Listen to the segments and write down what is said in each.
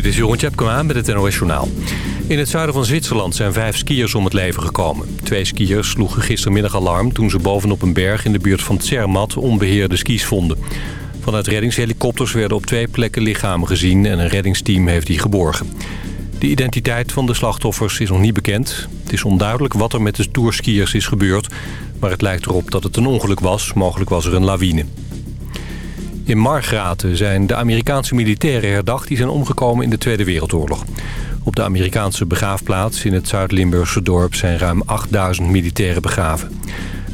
Dit is Jeroen Tjepkema met het NOS Journaal. In het zuiden van Zwitserland zijn vijf skiers om het leven gekomen. Twee skiers sloegen gistermiddag alarm toen ze bovenop een berg in de buurt van Zermatt onbeheerde skis vonden. Vanuit reddingshelikopters werden op twee plekken lichamen gezien en een reddingsteam heeft die geborgen. De identiteit van de slachtoffers is nog niet bekend. Het is onduidelijk wat er met de tourskiers is gebeurd, maar het lijkt erop dat het een ongeluk was. Mogelijk was er een lawine. In Margraten zijn de Amerikaanse militairen herdacht... die zijn omgekomen in de Tweede Wereldoorlog. Op de Amerikaanse begraafplaats in het Zuid-Limburgse dorp... zijn ruim 8000 militairen begraven.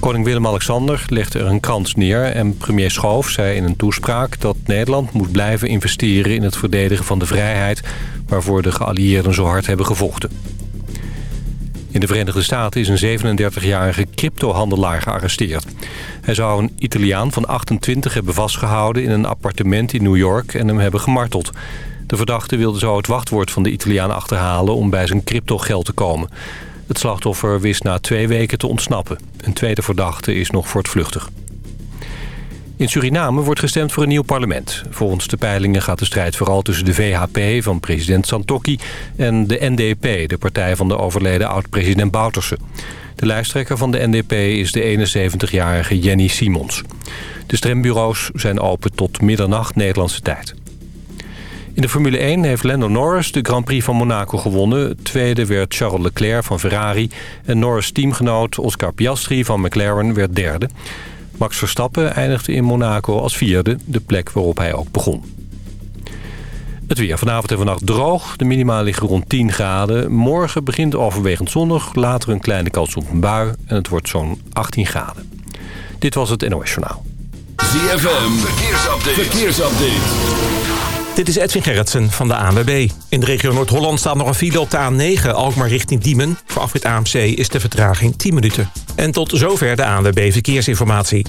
Koning Willem-Alexander legde er een krans neer... en premier Schoof zei in een toespraak dat Nederland moet blijven investeren... in het verdedigen van de vrijheid... waarvoor de geallieerden zo hard hebben gevochten. In de Verenigde Staten is een 37-jarige cryptohandelaar gearresteerd. Hij zou een Italiaan van 28 hebben vastgehouden in een appartement in New York en hem hebben gemarteld. De verdachte wilde zo het wachtwoord van de Italiaan achterhalen om bij zijn cryptogeld te komen. Het slachtoffer wist na twee weken te ontsnappen. Een tweede verdachte is nog voortvluchtig. In Suriname wordt gestemd voor een nieuw parlement. Volgens de peilingen gaat de strijd vooral tussen de VHP van president Santokki... en de NDP, de partij van de overleden oud-president Bouterse. De lijsttrekker van de NDP is de 71-jarige Jenny Simons. De stembureaus zijn open tot middernacht Nederlandse tijd. In de Formule 1 heeft Lando Norris de Grand Prix van Monaco gewonnen. Tweede werd Charles Leclerc van Ferrari. En Norris' teamgenoot Oscar Piastri van McLaren werd derde. Max Verstappen eindigde in Monaco als vierde, de plek waarop hij ook begon. Het weer vanavond en vannacht droog. De minima liggen rond 10 graden. Morgen begint overwegend zonnig. Later een kleine kans op een bui. En het wordt zo'n 18 graden. Dit was het NOS Journaal. ZFM. Verkeersupdate. Verkeersupdate. Dit is Edwin Gerritsen van de ANWB. In de regio Noord-Holland staat nog een file op de A9, Alkmaar richting Diemen. Voor afrit AMC is de vertraging 10 minuten. En tot zover de ANWB Verkeersinformatie.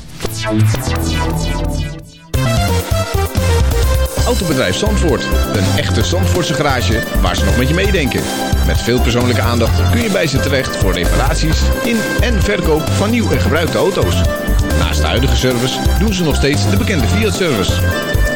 Autobedrijf Zandvoort. Een echte Zandvoortse garage waar ze nog met je meedenken. Met veel persoonlijke aandacht kun je bij ze terecht voor reparaties in en verkoop van nieuw en gebruikte auto's. Naast de huidige service doen ze nog steeds de bekende Fiat-service.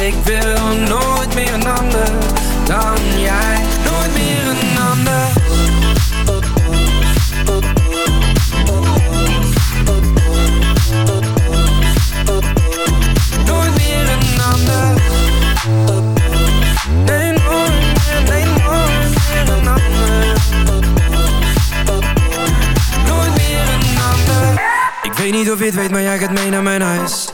Ik wil nooit meer een ander Dan jij. Nooit meer een ander. Nooit meer een ander. Nee, nooit meer, nee, nooit meer een ander. Nooit meer een ander. Ik weet niet of het weet, maar jij gaat mee naar mijn huis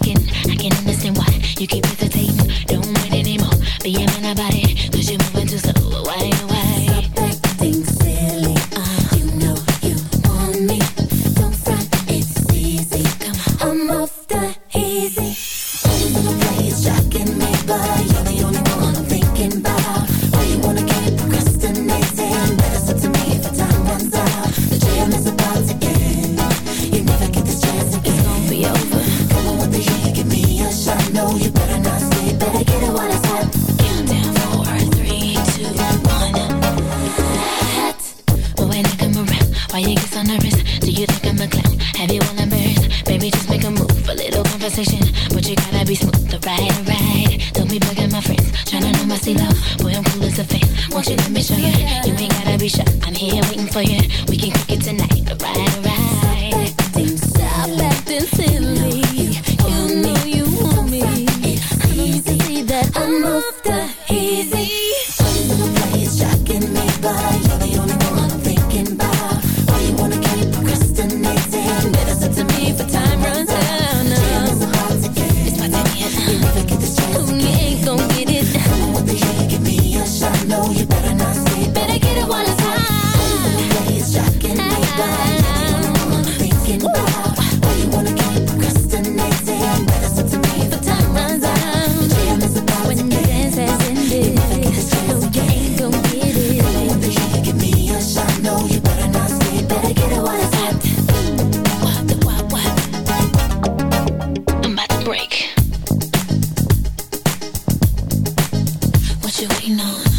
taking what you waiting?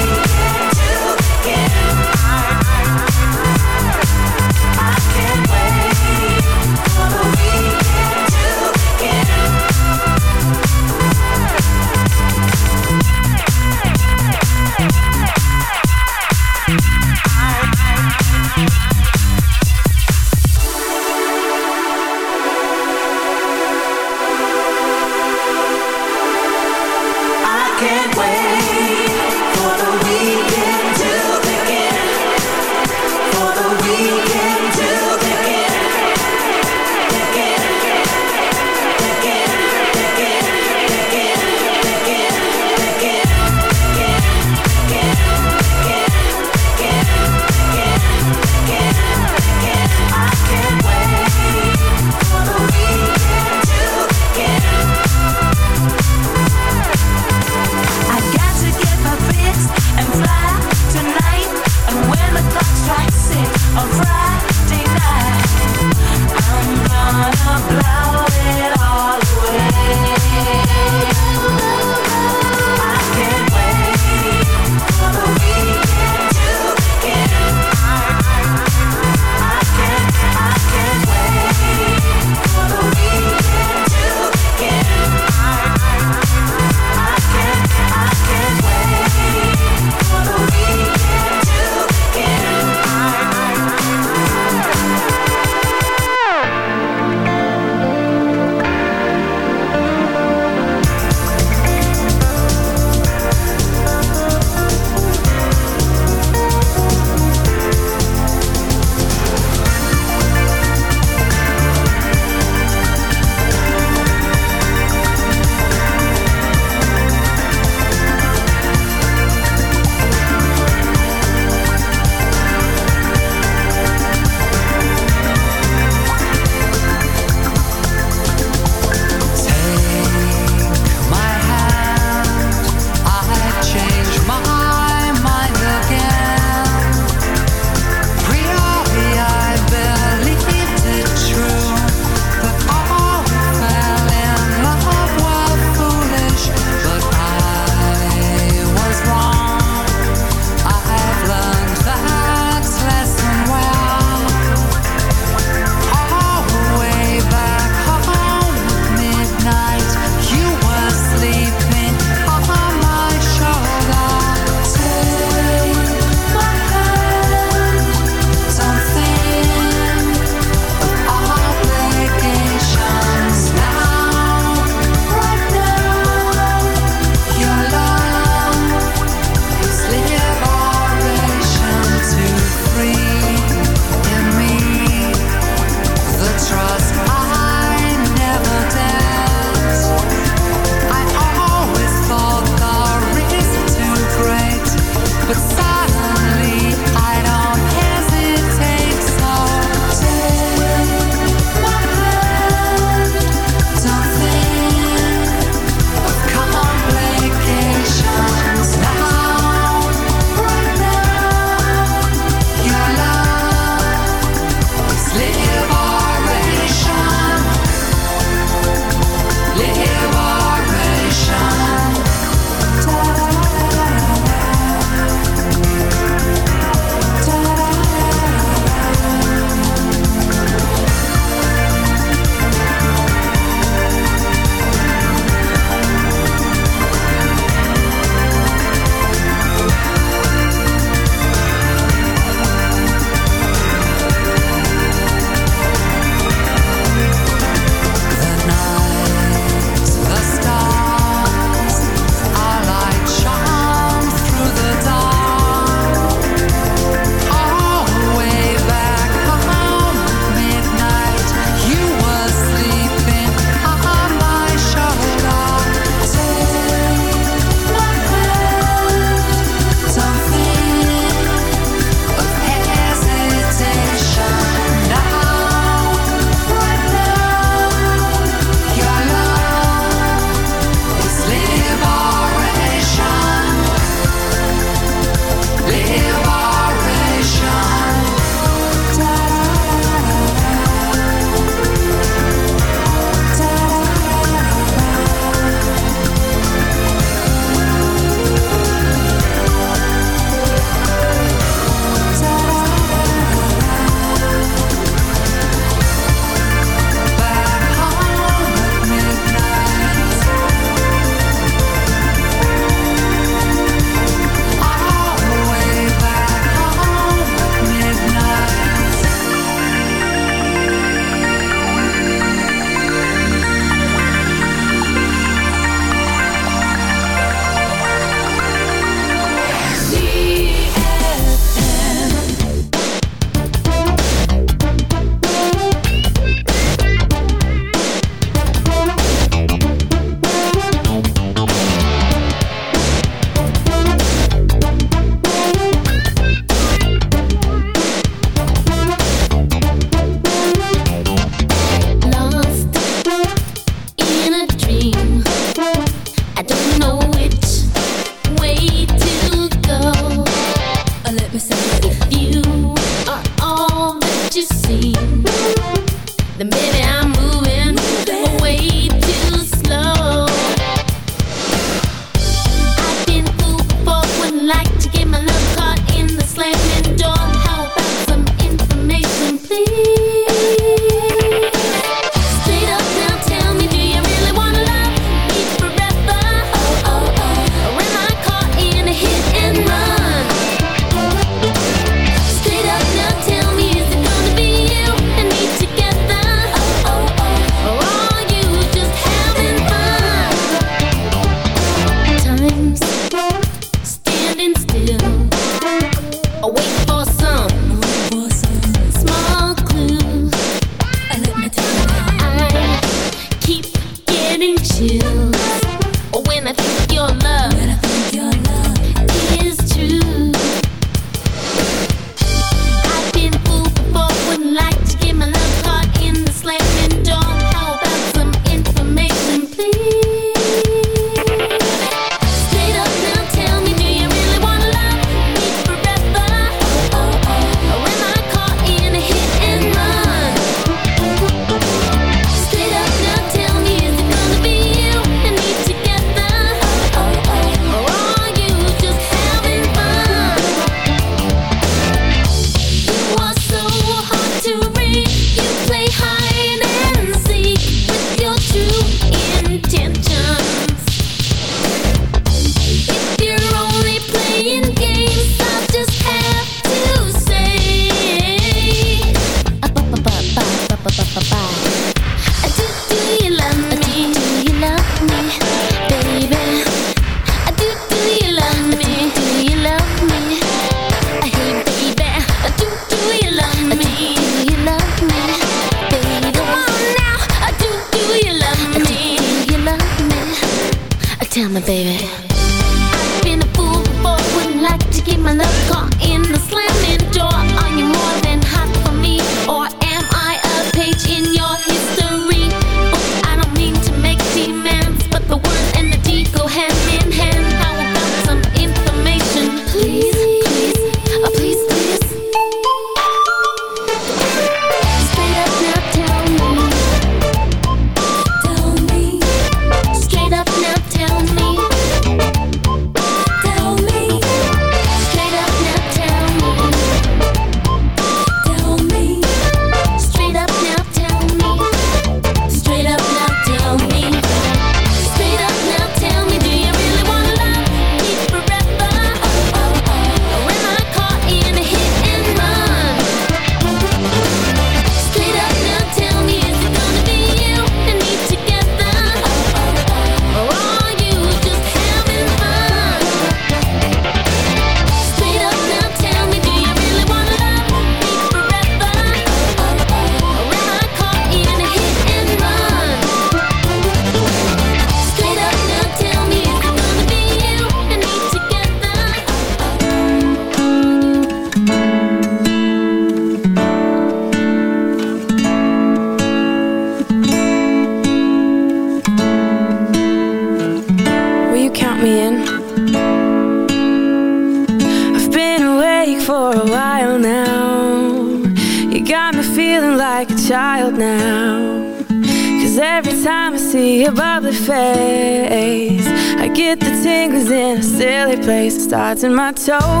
Starts in my toes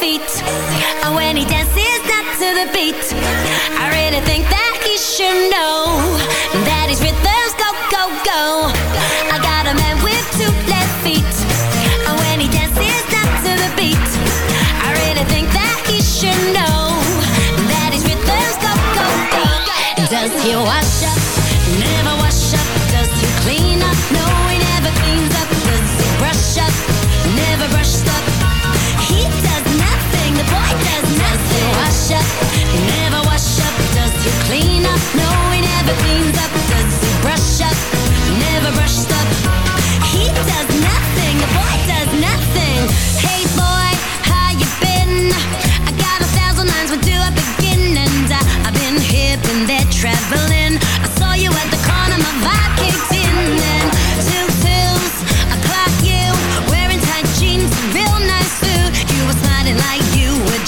feet. And when he dances not to the beat, I really think that he should know.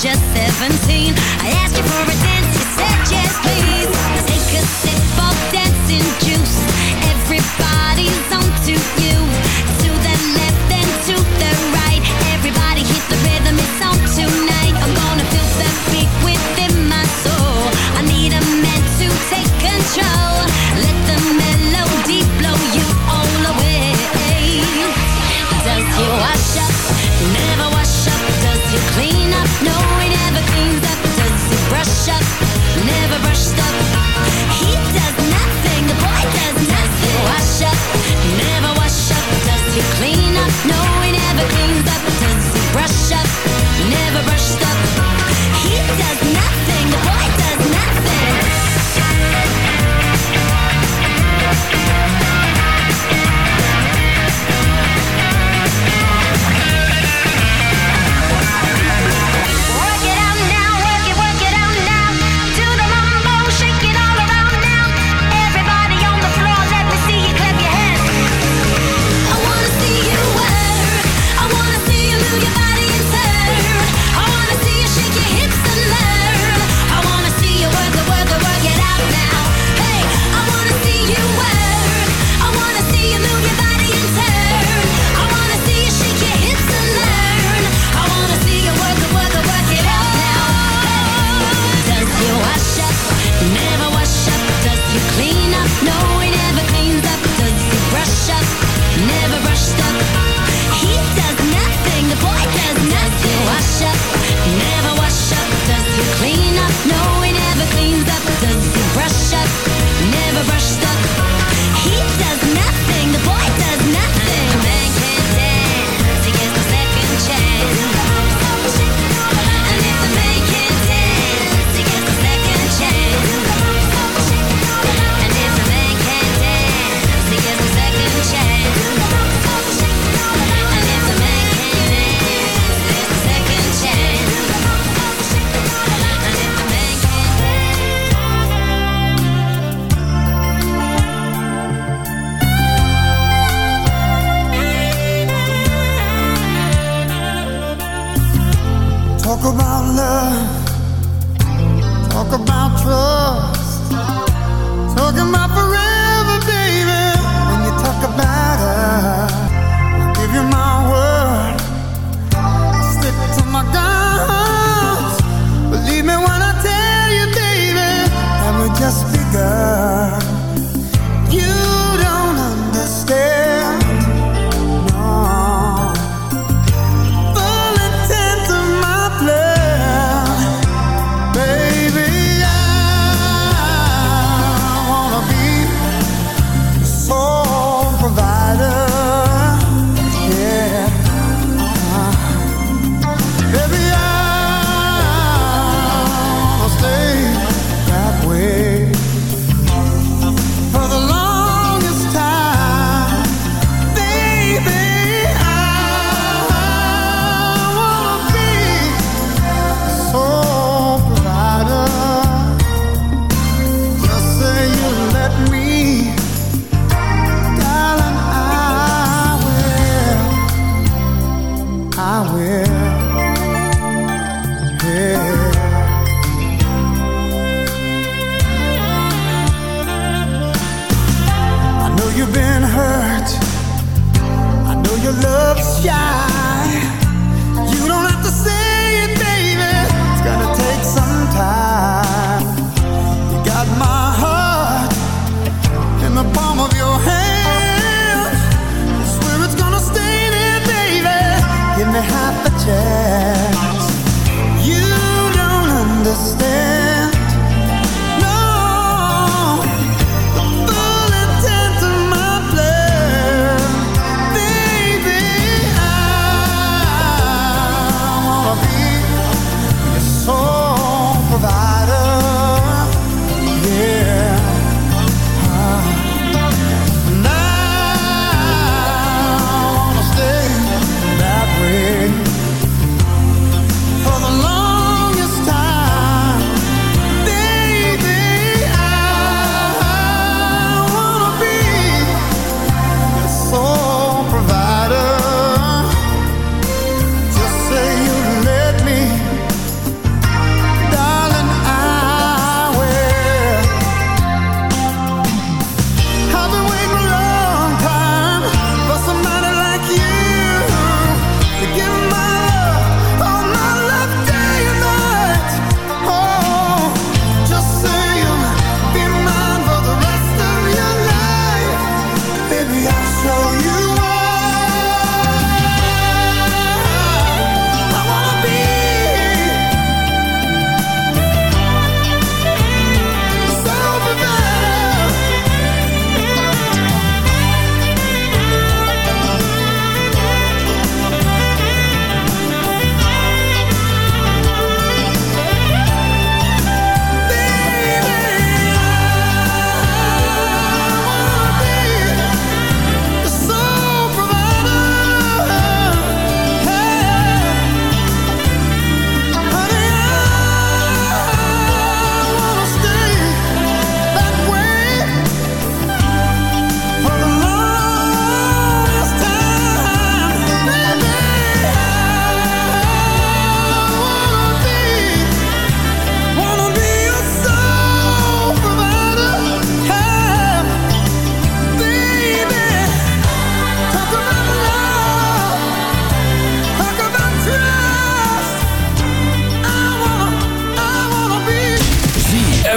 just 17. I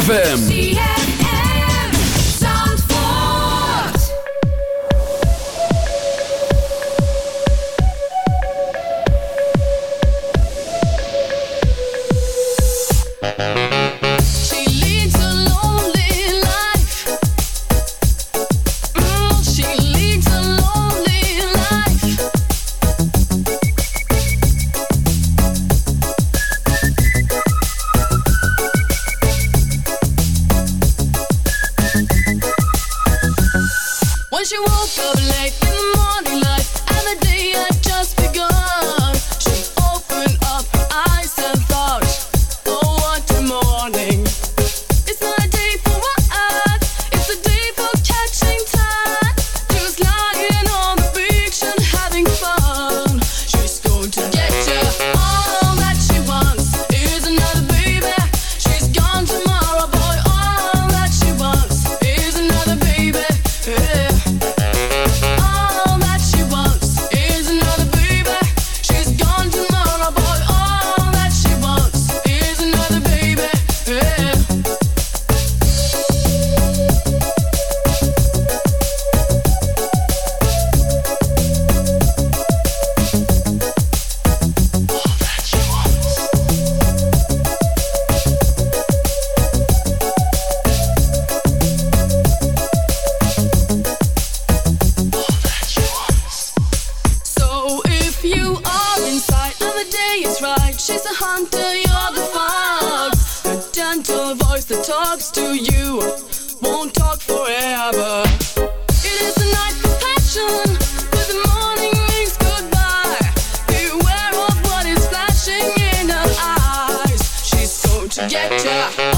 ZFM. is a hunter, you're the fox. A gentle voice that talks to you won't talk forever. It is a night for passion, but the morning means goodbye. Beware of what is flashing in her eyes. She's going to get ya.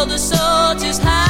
all the soldiers high.